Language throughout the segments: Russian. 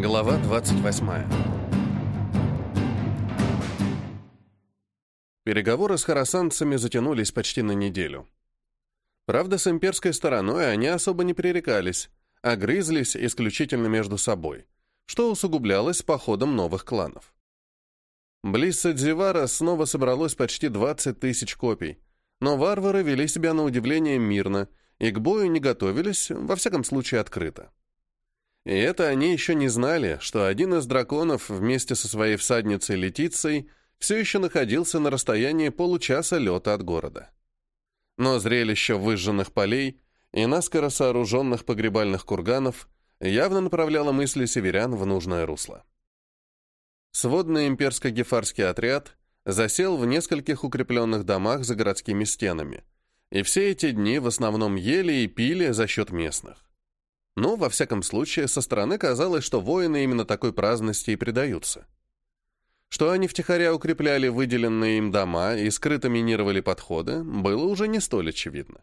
Глава 28. Переговоры с харасанцами затянулись почти на неделю. Правда, с имперской стороной они особо не пререкались, а грызлись исключительно между собой, что усугублялось походом новых кланов. Близ Садзивара снова собралось почти 20 тысяч копий, но варвары вели себя на удивление мирно и к бою не готовились, во всяком случае, открыто. И это они еще не знали, что один из драконов вместе со своей всадницей Летицей все еще находился на расстоянии получаса лета от города. Но зрелище выжженных полей и наскоро сооруженных погребальных курганов явно направляло мысли северян в нужное русло. Сводный имперско-гефарский отряд засел в нескольких укрепленных домах за городскими стенами, и все эти дни в основном ели и пили за счет местных. Но, во всяком случае, со стороны казалось, что воины именно такой праздности и предаются. Что они втихаря укрепляли выделенные им дома и скрыто минировали подходы, было уже не столь очевидно.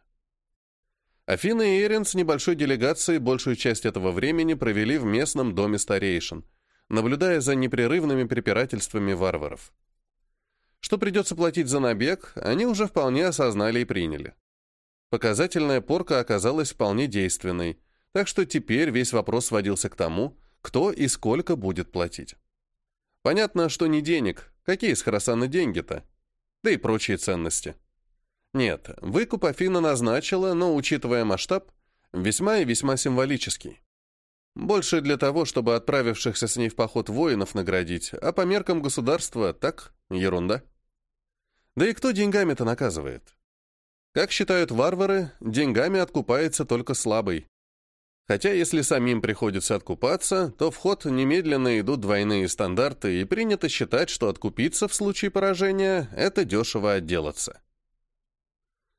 Афина и Эрин с небольшой делегацией большую часть этого времени провели в местном доме старейшин, наблюдая за непрерывными препирательствами варваров. Что придется платить за набег, они уже вполне осознали и приняли. Показательная порка оказалась вполне действенной, так что теперь весь вопрос сводился к тому, кто и сколько будет платить. Понятно, что не денег. Какие с Харасана деньги-то? Да и прочие ценности. Нет, выкуп Афина назначила, но, учитывая масштаб, весьма и весьма символический. Больше для того, чтобы отправившихся с ней в поход воинов наградить, а по меркам государства так, ерунда. Да и кто деньгами-то наказывает? Как считают варвары, деньгами откупается только слабый. Хотя если самим приходится откупаться, то в ход немедленно идут двойные стандарты, и принято считать, что откупиться в случае поражения – это дешево отделаться.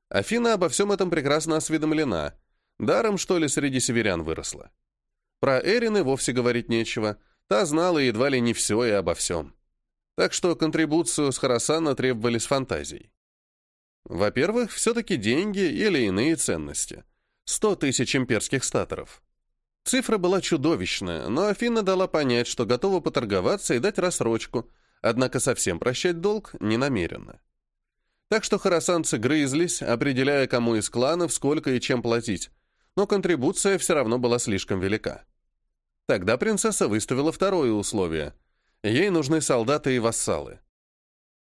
Афина обо всем этом прекрасно осведомлена. Даром, что ли, среди северян выросла. Про Эрин и вовсе говорить нечего. Та знала едва ли не все и обо всем. Так что контрибуцию с Харасана требовали с фантазией. Во-первых, все-таки деньги или иные ценности – 100 тысяч имперских статоров. Цифра была чудовищная, но Афина дала понять, что готова поторговаться и дать рассрочку, однако совсем прощать долг не намерена. Так что хоросанцы грызлись, определяя, кому из кланов сколько и чем платить, но контрибуция все равно была слишком велика. Тогда принцесса выставила второе условие. Ей нужны солдаты и вассалы.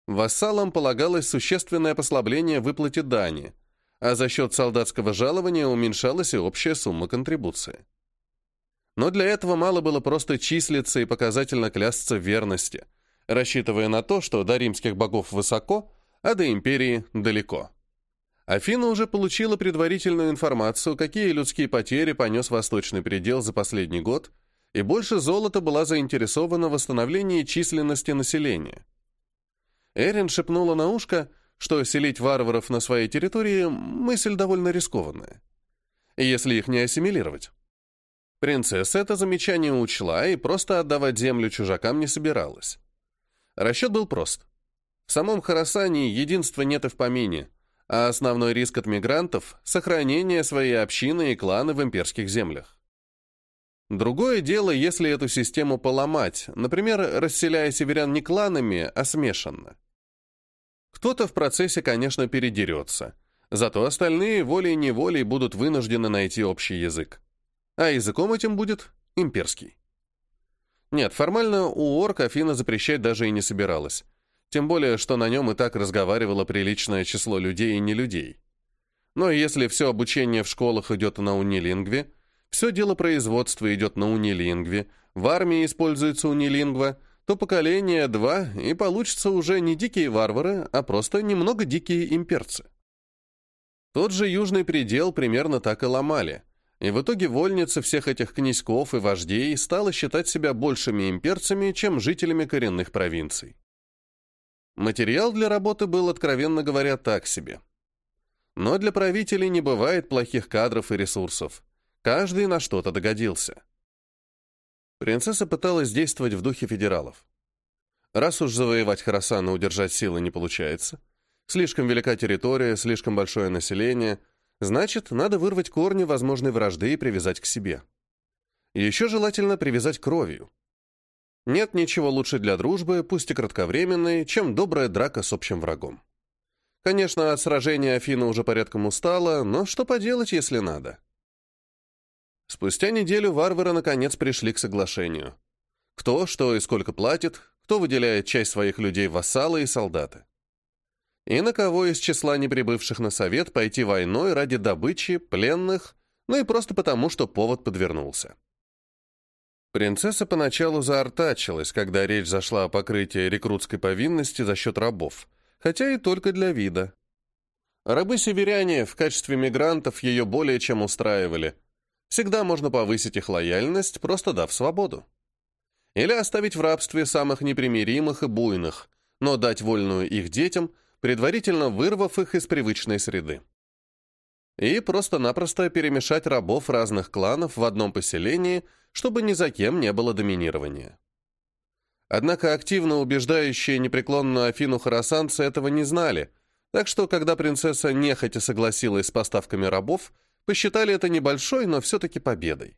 Вассалам полагалось существенное послабление выплате дани – а за счет солдатского жалования уменьшалась и общая сумма контрибуции. Но для этого мало было просто числиться и показательно клясться в верности, рассчитывая на то, что до римских богов высоко, а до империи далеко. Афина уже получила предварительную информацию, какие людские потери понес восточный предел за последний год, и больше золота была заинтересована в восстановлении численности населения. Эрин шепнула на ушко – что селить варваров на своей территории – мысль довольно рискованная. Если их не ассимилировать. Принцесса это замечание учла и просто отдавать землю чужакам не собиралась. Расчет был прост. В самом Харасане единства нет и в помине, а основной риск от мигрантов – сохранение своей общины и клана в имперских землях. Другое дело, если эту систему поломать, например, расселяя северян не кланами, а смешанно. Кто-то в процессе, конечно, передерется, зато остальные волей-неволей будут вынуждены найти общий язык. А языком этим будет имперский. Нет, формально у орк Афина запрещать даже и не собиралась. Тем более, что на нем и так разговаривало приличное число людей и не людей. Но если все обучение в школах идет на унилингве, все дело производства идет на унилингве, в армии используется унилингва – то поколение два, и получится уже не дикие варвары, а просто немного дикие имперцы. Тот же южный предел примерно так и ломали, и в итоге вольница всех этих князьков и вождей стала считать себя большими имперцами, чем жителями коренных провинций. Материал для работы был, откровенно говоря, так себе. Но для правителей не бывает плохих кадров и ресурсов. Каждый на что-то догодился. Принцесса пыталась действовать в духе федералов. Раз уж завоевать Харасан и удержать силы не получается, слишком велика территория, слишком большое население, значит, надо вырвать корни возможной вражды и привязать к себе. Еще желательно привязать кровью, Нет ничего лучше для дружбы, пусть и кратковременной, чем добрая драка с общим врагом. Конечно, от сражения Афина уже порядком устала, но что поделать, если надо? Спустя неделю варвары наконец пришли к соглашению. Кто, что и сколько платит, кто выделяет часть своих людей вассалы и солдаты. И на кого из числа неприбывших на совет пойти войной ради добычи, пленных, ну и просто потому, что повод подвернулся. Принцесса поначалу заортачилась, когда речь зашла о покрытии рекрутской повинности за счет рабов, хотя и только для вида. Рабы-северяне в качестве мигрантов ее более чем устраивали. Всегда можно повысить их лояльность, просто дав свободу. Или оставить в рабстве самых непримиримых и буйных, но дать вольную их детям, предварительно вырвав их из привычной среды. И просто-напросто перемешать рабов разных кланов в одном поселении, чтобы ни за кем не было доминирования. Однако активно убеждающие непреклонную Афину харасанцы этого не знали, так что, когда принцесса нехотя согласилась с поставками рабов, посчитали это небольшой, но все-таки победой.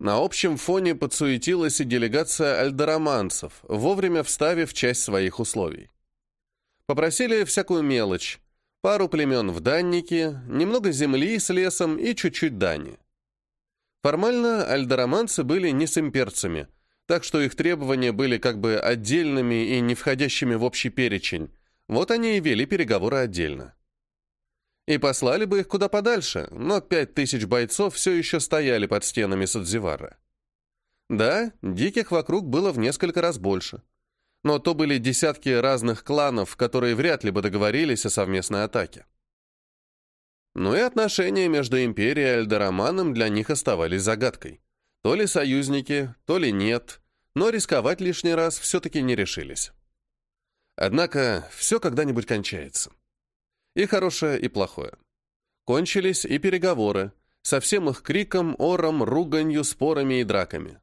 На общем фоне подсуетилась и делегация альдороманцев, вовремя вставив часть своих условий. Попросили всякую мелочь, пару племен в даннике, немного земли с лесом и чуть-чуть дани. Формально альдороманцы были не с имперцами, так что их требования были как бы отдельными и не входящими в общий перечень, вот они и вели переговоры отдельно. И послали бы их куда подальше, но пять тысяч бойцов все еще стояли под стенами Садзивара. Да, диких вокруг было в несколько раз больше. Но то были десятки разных кланов, которые вряд ли бы договорились о совместной атаке. Ну и отношения между Империей и Альдороманом для них оставались загадкой. То ли союзники, то ли нет, но рисковать лишний раз все-таки не решились. Однако все когда-нибудь кончается. И хорошее, и плохое. Кончились и переговоры, со всем их криком, ором, руганью, спорами и драками.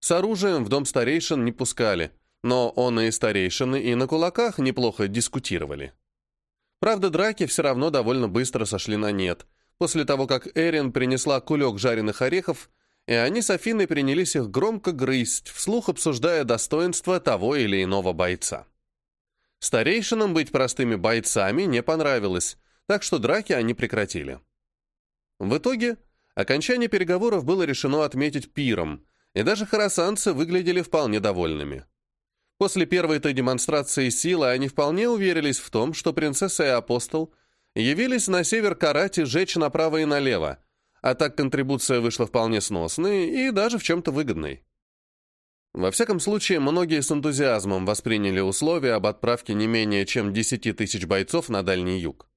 С оружием в дом старейшин не пускали, но он и старейшины и на кулаках неплохо дискутировали. Правда, драки все равно довольно быстро сошли на нет, после того, как Эрин принесла кулек жареных орехов, и они с Афиной принялись их громко грызть, вслух обсуждая достоинства того или иного бойца. Старейшинам быть простыми бойцами не понравилось, так что драки они прекратили. В итоге, окончание переговоров было решено отметить пиром, и даже харасанцы выглядели вполне довольными. После первой-то демонстрации силы они вполне уверились в том, что принцесса и апостол явились на север Карати жечь направо и налево, а так контрибуция вышла вполне сносной и даже в чем-то выгодной. Во всяком случае, многие с энтузиазмом восприняли условия об отправке не менее чем 10 тысяч бойцов на Дальний Юг.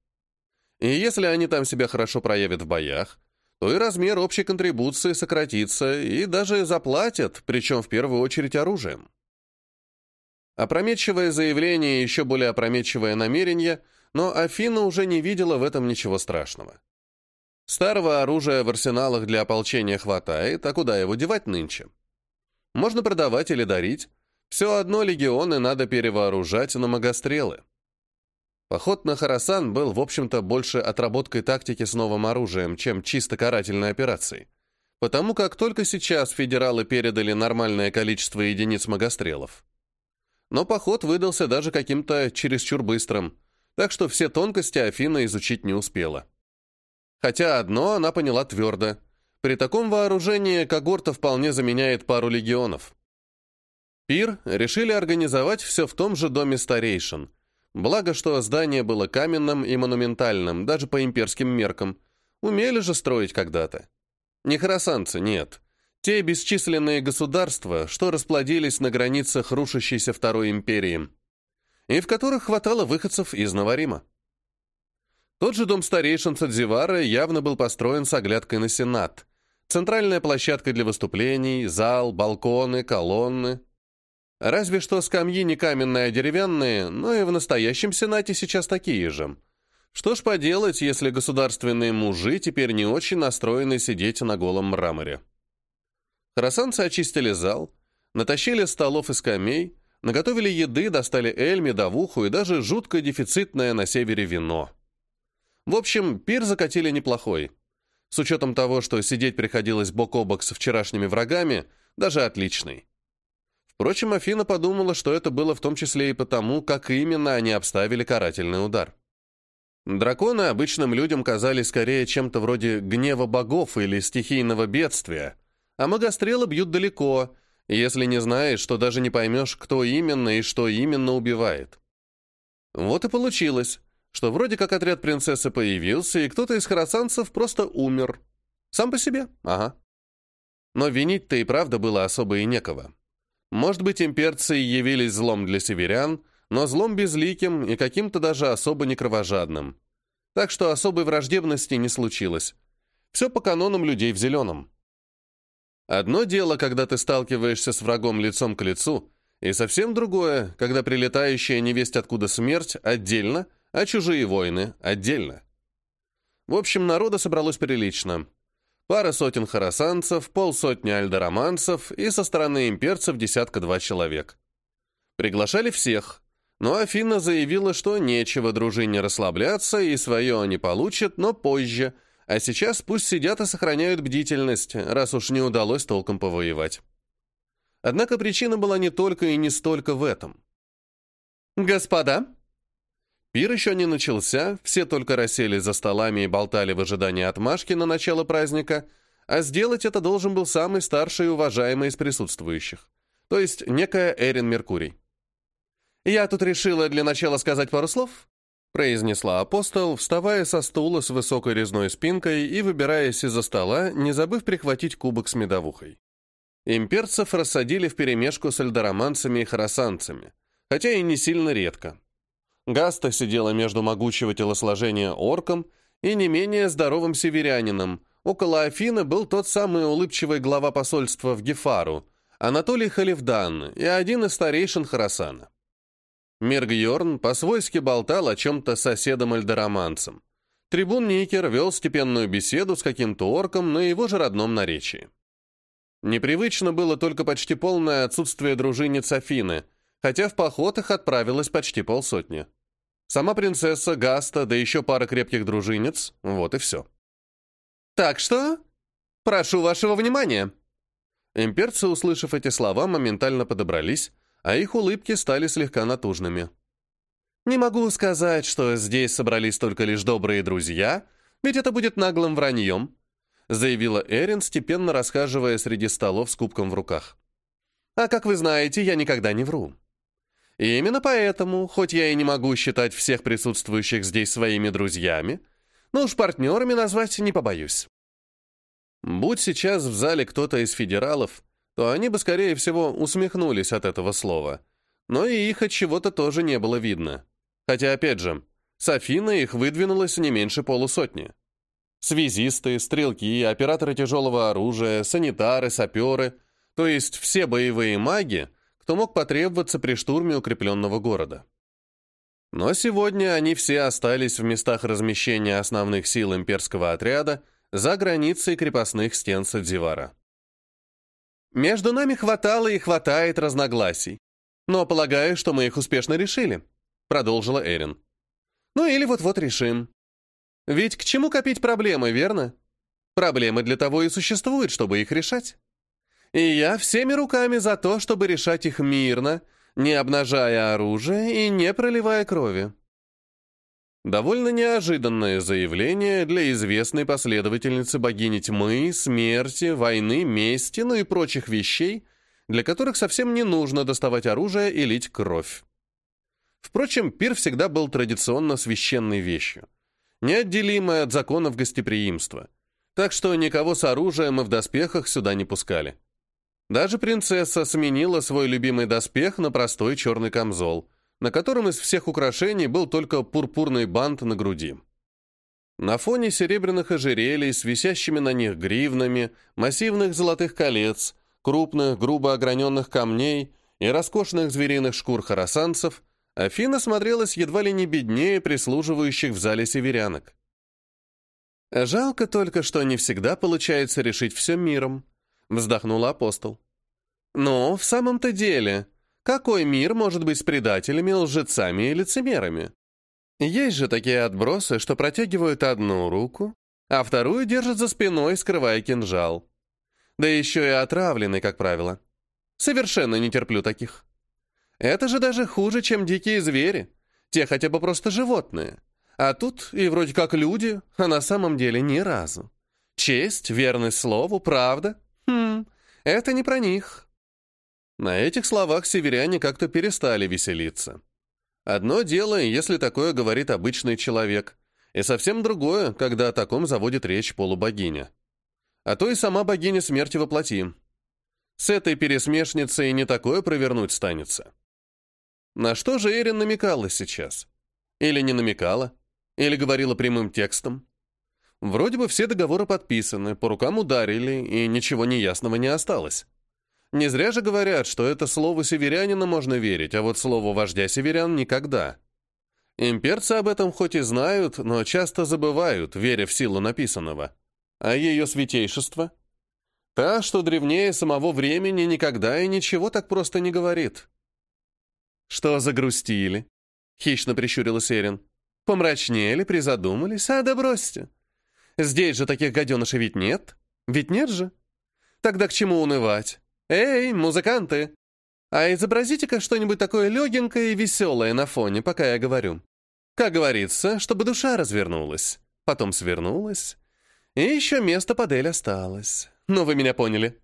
И если они там себя хорошо проявят в боях, то и размер общей контрибуции сократится и даже заплатят, причем в первую очередь оружием. Опрометчивое заявление и еще более опрометчивое намерение, но Афина уже не видела в этом ничего страшного. Старого оружия в арсеналах для ополчения хватает, а куда его девать нынче? Можно продавать или дарить. Все одно легионы надо перевооружать на магострелы. Поход на Харасан был, в общем-то, больше отработкой тактики с новым оружием, чем чисто карательной операцией. Потому как только сейчас федералы передали нормальное количество единиц магострелов. Но поход выдался даже каким-то чересчур быстрым, так что все тонкости Афина изучить не успела. Хотя одно она поняла твердо. При таком вооружении когорта вполне заменяет пару легионов. Пир решили организовать все в том же доме старейшин. Благо, что здание было каменным и монументальным, даже по имперским меркам. Умели же строить когда-то. Не хоросанцы, нет. Те бесчисленные государства, что расплодились на границах рушащейся Второй империи, и в которых хватало выходцев из Наварима. Тот же дом старейшин Садзивара явно был построен с оглядкой на Сенат, Центральная площадка для выступлений, зал, балконы, колонны. Разве что скамьи не каменные, а деревянные, но и в настоящем Сенате сейчас такие же. Что ж поделать, если государственные мужи теперь не очень настроены сидеть на голом мраморе. Хоросанцы очистили зал, натащили столов и скамей, наготовили еды, достали эль, медовуху и даже жутко дефицитное на севере вино. В общем, пир закатили неплохой. С учетом того, что сидеть приходилось бок о бок со вчерашними врагами, даже отличный. Впрочем, Афина подумала, что это было в том числе и потому, как именно они обставили карательный удар. Драконы обычным людям казались скорее чем-то вроде гнева богов или стихийного бедствия, а магострелы бьют далеко, если не знаешь, что даже не поймешь, кто именно и что именно убивает. Вот и получилось, что вроде как отряд принцессы появился, и кто-то из хоросанцев просто умер. Сам по себе, ага. Но винить-то и правда было особо и некого. Может быть, имперцы явились злом для северян, но злом безликим и каким-то даже особо не кровожадным. Так что особой враждебности не случилось. Все по канонам людей в зеленом. Одно дело, когда ты сталкиваешься с врагом лицом к лицу, и совсем другое, когда прилетающая невесть откуда смерть отдельно, а чужие войны отдельно. В общем, народа собралось прилично пара сотен хоросанцев, полсотни альдороманцев и со стороны имперцев десятка-два человек. Приглашали всех, но Афина заявила, что нечего дружине расслабляться, и свое они получат, но позже, а сейчас пусть сидят и сохраняют бдительность, раз уж не удалось толком повоевать. Однако причина была не только и не столько в этом. «Господа!» Пир еще не начался, все только расселись за столами и болтали в ожидании отмашки на начало праздника, а сделать это должен был самый старший и уважаемый из присутствующих, то есть некая Эрин Меркурий. «Я тут решила для начала сказать пару слов», произнесла апостол, вставая со стула с высокой резной спинкой и выбираясь из-за стола, не забыв прихватить кубок с медовухой. Имперцев рассадили вперемешку с альдороманцами и хоросанцами, хотя и не сильно редко. Гаста сидела между могучего телосложения орком и не менее здоровым северянином. Около Афины был тот самый улыбчивый глава посольства в Гефару, Анатолий Халивдан и один из старейшин Харасана. Миргьорн по-свойски болтал о чем-то соседом-альдороманцем. Трибун Никер вел степенную беседу с каким-то орком на его же родном наречии. Непривычно было только почти полное отсутствие дружинниц Афины, хотя в поход их отправилось почти полсотни. Сама принцесса, Гаста, да еще пара крепких дружинниц, вот и все. «Так что? Прошу вашего внимания!» Имперцы, услышав эти слова, моментально подобрались, а их улыбки стали слегка натужными. «Не могу сказать, что здесь собрались только лишь добрые друзья, ведь это будет наглым враньем», заявила Эрин, степенно расхаживая среди столов с кубком в руках. «А как вы знаете, я никогда не вру. И именно поэтому, хоть я и не могу считать всех присутствующих здесь своими друзьями, но уж партнерами назвать не побоюсь. Будь сейчас в зале кто-то из федералов, то они бы, скорее всего, усмехнулись от этого слова. Но и их от чего-то тоже не было видно. Хотя, опять же, с Афиной их выдвинулось не меньше полусотни. Связисты, стрелки, операторы тяжелого оружия, санитары, саперы, то есть все боевые маги, кто мог потребоваться при штурме укрепленного города. Но сегодня они все остались в местах размещения основных сил имперского отряда за границей крепостных стен Садзивара. «Между нами хватало и хватает разногласий, но полагаю, что мы их успешно решили», — продолжила Эрин. «Ну или вот-вот решим. Ведь к чему копить проблемы, верно? Проблемы для того и существуют, чтобы их решать». И я всеми руками за то, чтобы решать их мирно, не обнажая оружие и не проливая крови. Довольно неожиданное заявление для известной последовательницы богини тьмы, смерти, войны, мести, ну и прочих вещей, для которых совсем не нужно доставать оружие и лить кровь. Впрочем, пир всегда был традиционно священной вещью, неотделимой от законов гостеприимства, так что никого с оружием и в доспехах сюда не пускали. Даже принцесса сменила свой любимый доспех на простой черный камзол, на котором из всех украшений был только пурпурный бант на груди. На фоне серебряных ожерелий с висящими на них гривнами, массивных золотых колец, крупных, грубо ограненных камней и роскошных звериных шкур хоросанцев, Афина смотрелась едва ли не беднее прислуживающих в зале северянок. Жалко только, что не всегда получается решить все миром, вздохнул апостол. Но в самом-то деле, какой мир может быть с предателями, лжецами и лицемерами? Есть же такие отбросы, что протягивают одну руку, а вторую держат за спиной, скрывая кинжал. Да еще и отравленный, как правило. Совершенно не терплю таких. Это же даже хуже, чем дикие звери. Те хотя бы просто животные. А тут и вроде как люди, а на самом деле ни разу. Честь, верность слову, правда? Хм, это не про них. На этих словах северяне как-то перестали веселиться. Одно дело, если такое говорит обычный человек, и совсем другое, когда о таком заводит речь полубогиня. А то и сама богиня смерти воплоти. С этой пересмешницей не такое провернуть станется. На что же Эрин намекала сейчас? Или не намекала? Или говорила прямым текстом? Вроде бы все договоры подписаны, по рукам ударили, и ничего неясного не осталось. Не зря же говорят, что это слово северянина можно верить, а вот слову вождя северян никогда. Имперцы об этом хоть и знают, но часто забывают, веря в силу написанного. А ее святейшество? Та, что древнее самого времени, никогда и ничего так просто не говорит. «Что загрустили?» — хищно прищурилась Эрин. «Помрачнели, призадумались? А, да бросьте. Здесь же таких гаденышей ведь нет. Ведь нет же? Тогда к чему унывать? Эй, музыканты! А изобразите-ка что-нибудь такое легенькое и веселое на фоне, пока я говорю. Как говорится, чтобы душа развернулась, потом свернулась, и еще место под Эль осталось. Ну, вы меня поняли».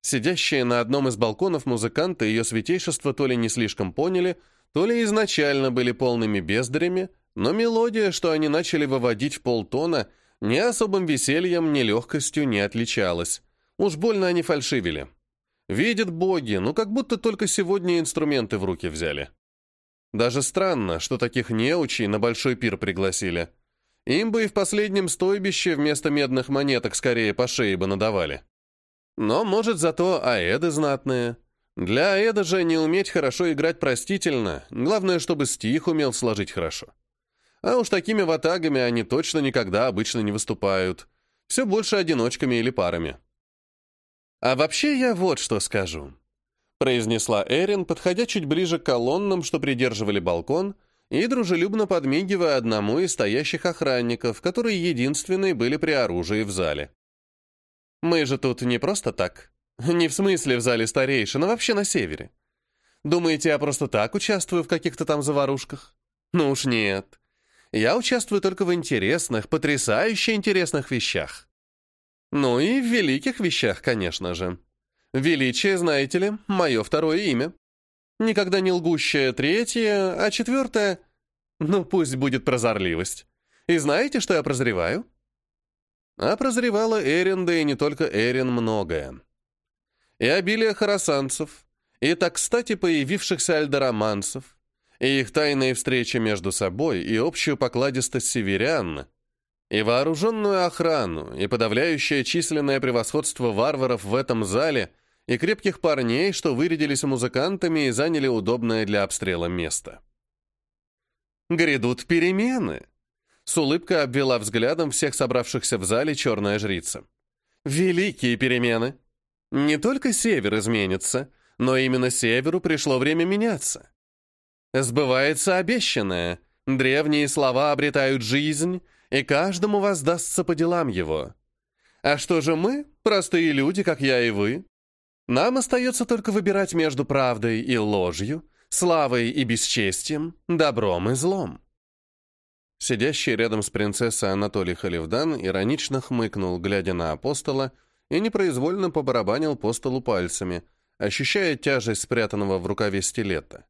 Сидящие на одном из балконов музыканты ее святейшество то ли не слишком поняли, то ли изначально были полными бездарями, но мелодия, что они начали выводить в полтона, ни особым весельем, ни легкостью не отличалась. Уж больно они фальшивили. Видят боги, ну как будто только сегодня инструменты в руки взяли. Даже странно, что таких неучей на большой пир пригласили. Им бы и в последнем стойбище вместо медных монеток скорее по шее бы надавали. Но, может, зато аэды знатные. Для аэда же не уметь хорошо играть простительно, главное, чтобы стих умел сложить хорошо. А уж такими ватагами они точно никогда обычно не выступают. Все больше одиночками или парами. А вообще я вот что скажу. Произнесла Эрин, подходя чуть ближе к колоннам, что придерживали балкон, и дружелюбно подмигивая одному из стоящих охранников, которые единственные были при оружии в зале. Мы же тут не просто так. Не в смысле в зале старейшин, а вообще на севере. Думаете, я просто так участвую в каких-то там заварушках? Ну уж нет. Я участвую только в интересных, потрясающе интересных вещах. Ну и в великих вещах, конечно же. Величие, знаете ли, мое второе имя. Никогда не лгущее третье, а четвертое... Ну, пусть будет прозорливость. И знаете, что я прозреваю? А прозревала Эрин, да и не только Эрин, многое. И обилие харасанцев, и так кстати появившихся альдороманцев, и их тайные встречи между собой, и общую покладистость северян, и вооруженную охрану, и подавляющее численное превосходство варваров в этом зале, и крепких парней, что вырядились музыкантами и заняли удобное для обстрела место. Грядут перемены. С улыбкой обвела взглядом всех собравшихся в зале черная жрица. Великие перемены. Не только север изменится, но именно северу пришло время меняться. Сбывается обещанное. Древние слова обретают жизнь, и каждому воздастся по делам его. А что же мы, простые люди, как я и вы? Нам остается только выбирать между правдой и ложью, славой и бесчестием, добром и злом. Сидящий рядом с принцессой Анатолий Халивдан иронично хмыкнул, глядя на апостола, и непроизвольно побарабанил по столу пальцами, ощущая тяжесть спрятанного в рукаве стилета.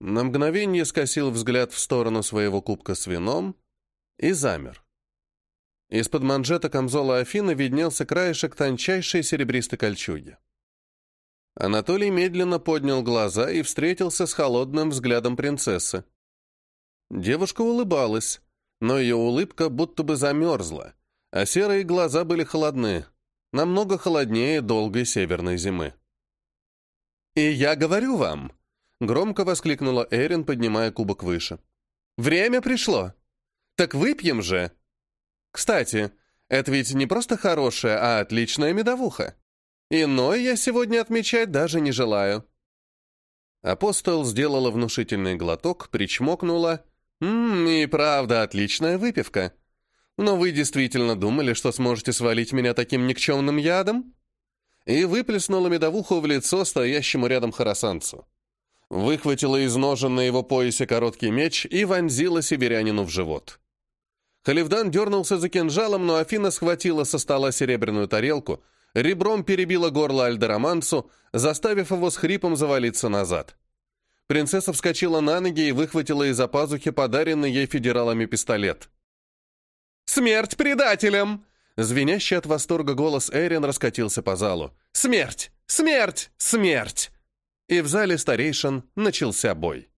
На мгновение скосил взгляд в сторону своего кубка с вином и замер. Из-под манжета камзола Афины виднелся краешек тончайшей серебристой кольчуги. Анатолий медленно поднял глаза и встретился с холодным взглядом принцессы. Девушка улыбалась, но ее улыбка будто бы замерзла, а серые глаза были холодны, намного холоднее долгой северной зимы. «И я говорю вам», — громко воскликнула Эрин, поднимая кубок выше. «Время пришло. Так выпьем же. Кстати, это ведь не просто хорошая, а отличная медовуха. Иной я сегодня отмечать даже не желаю». Апостол сделала внушительный глоток, причмокнула «Ммм, и правда, отличная выпивка. Но вы действительно думали, что сможете свалить меня таким никчемным ядом?» и выплеснула медовуху в лицо стоящему рядом хоросанцу. Выхватила из ножен на его поясе короткий меч и вонзила сибирянину в живот. Халивдан дернулся за кинжалом, но Афина схватила со стола серебряную тарелку, ребром перебила горло Альдероманцу, заставив его с хрипом завалиться назад. Принцесса вскочила на ноги и выхватила из-за пазухи подаренный ей федералами пистолет. «Смерть предателям!» Звенящий от восторга голос Эрин раскатился по залу. «Смерть! Смерть! Смерть!» И в зале старейшин начался бой.